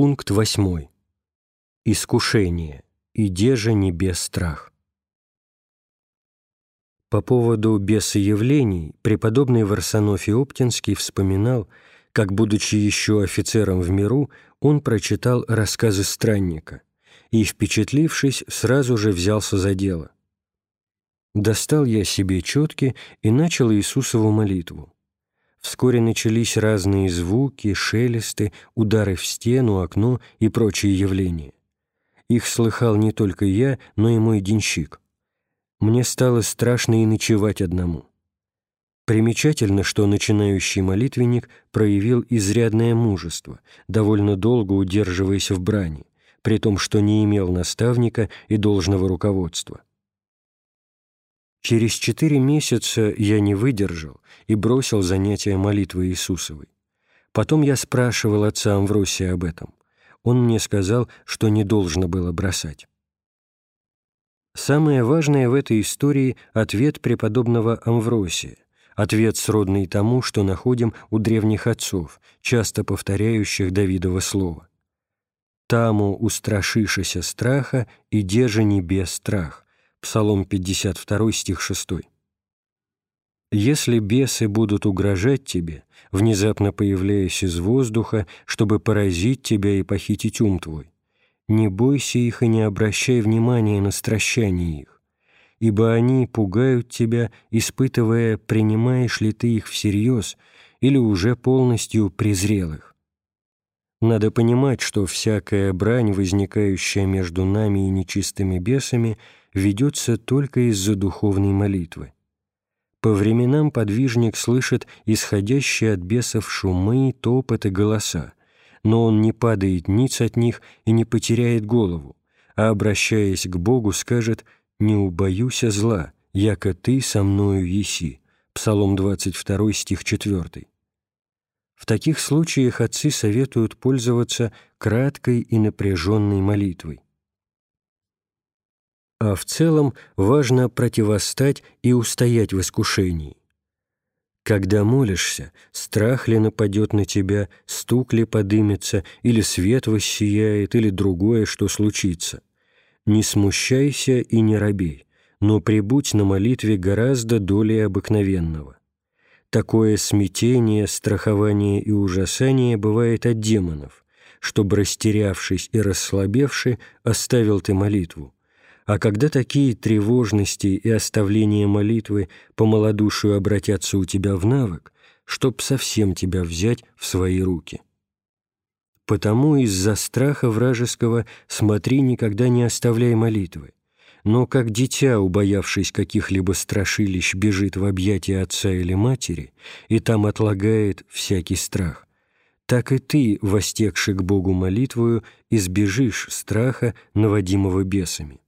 Пункт 8. Искушение. Иде же не без страх. По поводу бесоявлений преподобный Варсонофий Оптинский вспоминал, как, будучи еще офицером в миру, он прочитал рассказы странника и, впечатлившись, сразу же взялся за дело. Достал я себе четки и начал Иисусову молитву. Вскоре начались разные звуки, шелесты, удары в стену, окно и прочие явления. Их слыхал не только я, но и мой денщик. Мне стало страшно и ночевать одному. Примечательно, что начинающий молитвенник проявил изрядное мужество, довольно долго удерживаясь в брани, при том, что не имел наставника и должного руководства. Через четыре месяца я не выдержал и бросил занятия молитвы Иисусовой. Потом я спрашивал отца Амвросия об этом. Он мне сказал, что не должно было бросать. Самое важное в этой истории – ответ преподобного Амвросия, ответ сродный тому, что находим у древних отцов, часто повторяющих Давидово слово. «Таму устрашишися страха, и держи небес страх», Псалом 52, стих 6. «Если бесы будут угрожать тебе, внезапно появляясь из воздуха, чтобы поразить тебя и похитить ум твой, не бойся их и не обращай внимания на стращание их, ибо они пугают тебя, испытывая, принимаешь ли ты их всерьез или уже полностью презрел их. Надо понимать, что всякая брань, возникающая между нами и нечистыми бесами, ведется только из-за духовной молитвы. По временам подвижник слышит исходящие от бесов шумы, топот и голоса, но он не падает ниц от них и не потеряет голову, а, обращаясь к Богу, скажет «Не убоюся зла, яко ты со мною еси» Псалом 22, стих 4. В таких случаях отцы советуют пользоваться краткой и напряженной молитвой а в целом важно противостать и устоять в искушении. Когда молишься, страх ли нападет на тебя, стук ли подымется, или свет воссияет, или другое, что случится. Не смущайся и не робей, но прибудь на молитве гораздо долей обыкновенного. Такое смятение, страхование и ужасание бывает от демонов, чтобы, растерявшись и расслабевший, оставил ты молитву а когда такие тревожности и оставление молитвы по малодушию обратятся у тебя в навык, чтоб совсем тебя взять в свои руки. Потому из-за страха вражеского смотри, никогда не оставляй молитвы. Но как дитя, убоявшись каких-либо страшилищ, бежит в объятия отца или матери и там отлагает всякий страх, так и ты, востекший к Богу молитвою, избежишь страха, наводимого бесами.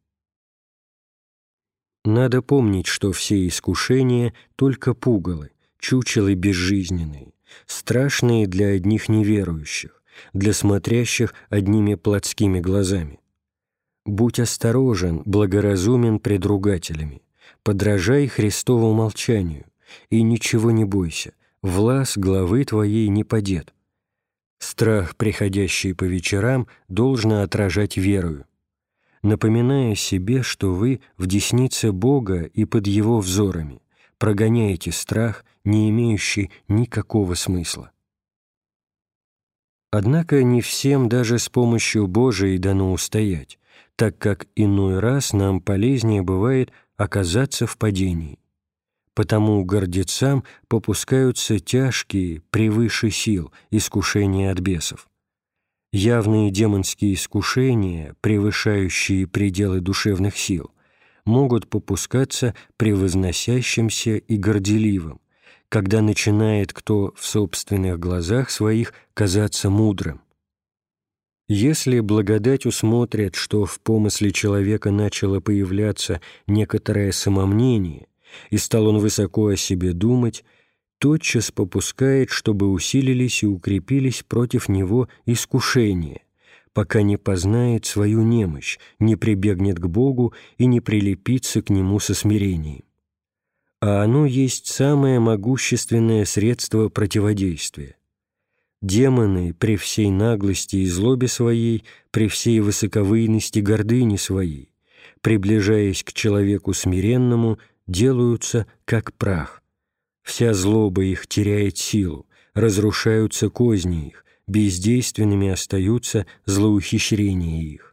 Надо помнить, что все искушения — только пугалы, чучелы безжизненные, страшные для одних неверующих, для смотрящих одними плотскими глазами. Будь осторожен, благоразумен пред ругателями, подражай Христову молчанию, и ничего не бойся, влас главы твоей не падет. Страх, приходящий по вечерам, должно отражать верою. Напоминая себе, что вы в деснице Бога и под Его взорами, прогоняете страх, не имеющий никакого смысла. Однако не всем даже с помощью Божией дано устоять, так как иной раз нам полезнее бывает оказаться в падении. Потому гордецам попускаются тяжкие, превыше сил, искушения от бесов. Явные демонские искушения, превышающие пределы душевных сил, могут попускаться превозносящимся и горделивым, когда начинает кто в собственных глазах своих казаться мудрым. Если благодать усмотрят, что в помысле человека начало появляться некоторое самомнение, и стал он высоко о себе думать, тотчас попускает, чтобы усилились и укрепились против него искушения, пока не познает свою немощь, не прибегнет к Богу и не прилепится к Нему со смирением. А оно есть самое могущественное средство противодействия. Демоны при всей наглости и злобе своей, при всей высоковыйности гордыни своей, приближаясь к человеку смиренному, делаются как прах. Вся злоба их теряет силу, разрушаются козни их, бездейственными остаются злоухищрения их.